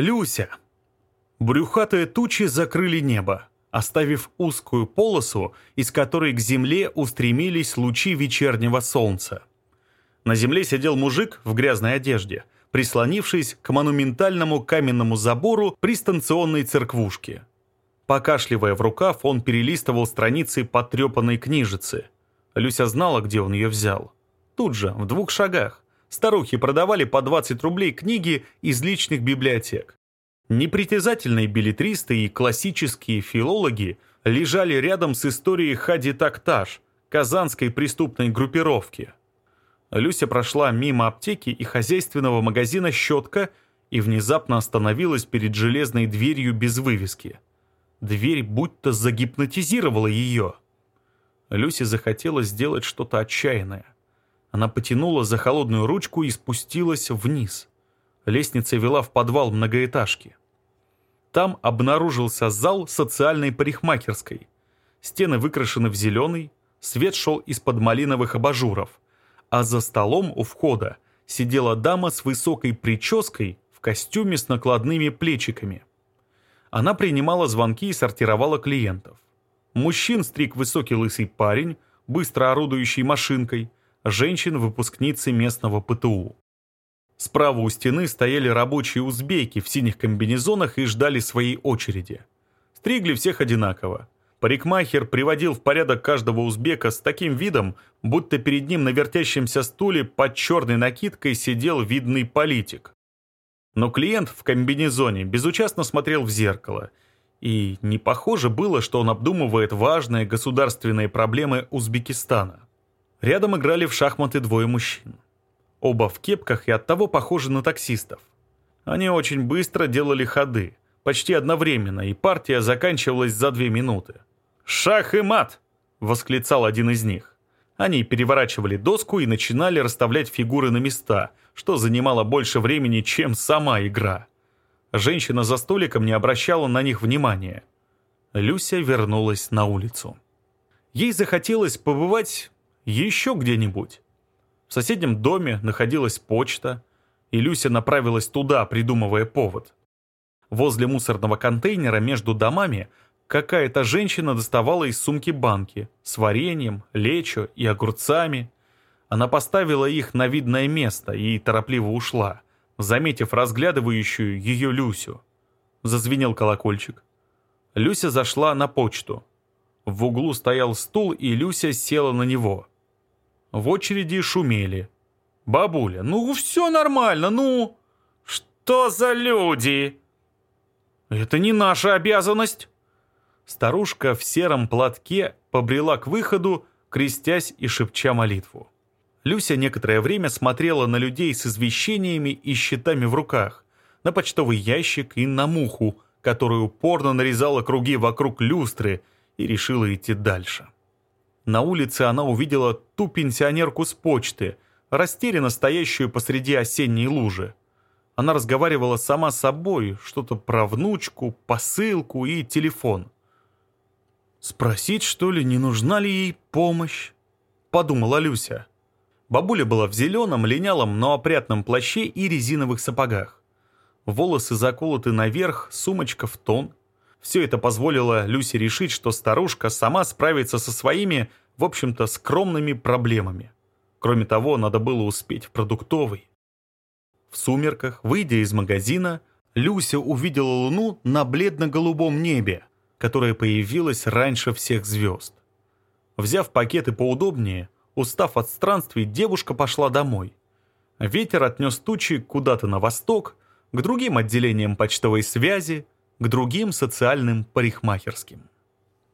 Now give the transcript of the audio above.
Люся. Брюхатые тучи закрыли небо, оставив узкую полосу, из которой к земле устремились лучи вечернего солнца. На земле сидел мужик в грязной одежде, прислонившись к монументальному каменному забору при станционной церквушке. Покашливая в рукав, он перелистывал страницы потрепанной книжицы. Люся знала, где он ее взял. Тут же, в двух шагах. Старухи продавали по 20 рублей книги из личных библиотек. Непритязательные билетристы и классические филологи лежали рядом с историей Хади Такташ, казанской преступной группировки. Люся прошла мимо аптеки и хозяйственного магазина «Щетка» и внезапно остановилась перед железной дверью без вывески. Дверь будто загипнотизировала ее. Люсе захотелось сделать что-то отчаянное — она потянула за холодную ручку и спустилась вниз. Лестница вела в подвал многоэтажки. Там обнаружился зал социальной парикмахерской. Стены выкрашены в зеленый, свет шел из-под малиновых абажуров, а за столом у входа сидела дама с высокой прической в костюме с накладными плечиками. Она принимала звонки и сортировала клиентов. Мужчин стриг высокий лысый парень, быстро орудующий машинкой – женщин-выпускницы местного ПТУ. Справа у стены стояли рабочие узбеки в синих комбинезонах и ждали своей очереди. Стригли всех одинаково. Парикмахер приводил в порядок каждого узбека с таким видом, будто перед ним на вертящемся стуле под черной накидкой сидел видный политик. Но клиент в комбинезоне безучастно смотрел в зеркало, и не похоже было, что он обдумывает важные государственные проблемы Узбекистана. Рядом играли в шахматы двое мужчин. Оба в кепках и оттого похожи на таксистов. Они очень быстро делали ходы, почти одновременно, и партия заканчивалась за две минуты. «Шах и мат!» — восклицал один из них. Они переворачивали доску и начинали расставлять фигуры на места, что занимало больше времени, чем сама игра. Женщина за столиком не обращала на них внимания. Люся вернулась на улицу. Ей захотелось побывать еще где-нибудь. В соседнем доме находилась почта, и Люся направилась туда, придумывая повод. Возле мусорного контейнера между домами какая-то женщина доставала из сумки банки с вареньем, лечо и огурцами. Она поставила их на видное место и торопливо ушла, заметив разглядывающую ее Люсю. Зазвенел колокольчик. Люся зашла на почту. В углу стоял стул, и Люся села на него. В очереди шумели. «Бабуля, ну все нормально, ну!» «Что за люди?» «Это не наша обязанность!» Старушка в сером платке побрела к выходу, крестясь и шепча молитву. Люся некоторое время смотрела на людей с извещениями и щитами в руках, на почтовый ящик и на муху, которая упорно нарезала круги вокруг люстры и решила идти дальше. На улице она увидела ту пенсионерку с почты, растерянно стоящую посреди осенней лужи. Она разговаривала сама с собой, что-то про внучку, посылку и телефон. «Спросить, что ли, не нужна ли ей помощь?» — подумала Люся. Бабуля была в зеленом, линялом, но опрятном плаще и резиновых сапогах. Волосы заколоты наверх, сумочка в тон. Все это позволило Люсе решить, что старушка сама справится со своими в общем-то, скромными проблемами. Кроме того, надо было успеть в продуктовый. В сумерках, выйдя из магазина, Люся увидела луну на бледно-голубом небе, которая появилась раньше всех звезд. Взяв пакеты поудобнее, устав от странствий, девушка пошла домой. Ветер отнес тучи куда-то на восток, к другим отделениям почтовой связи, к другим социальным парикмахерским.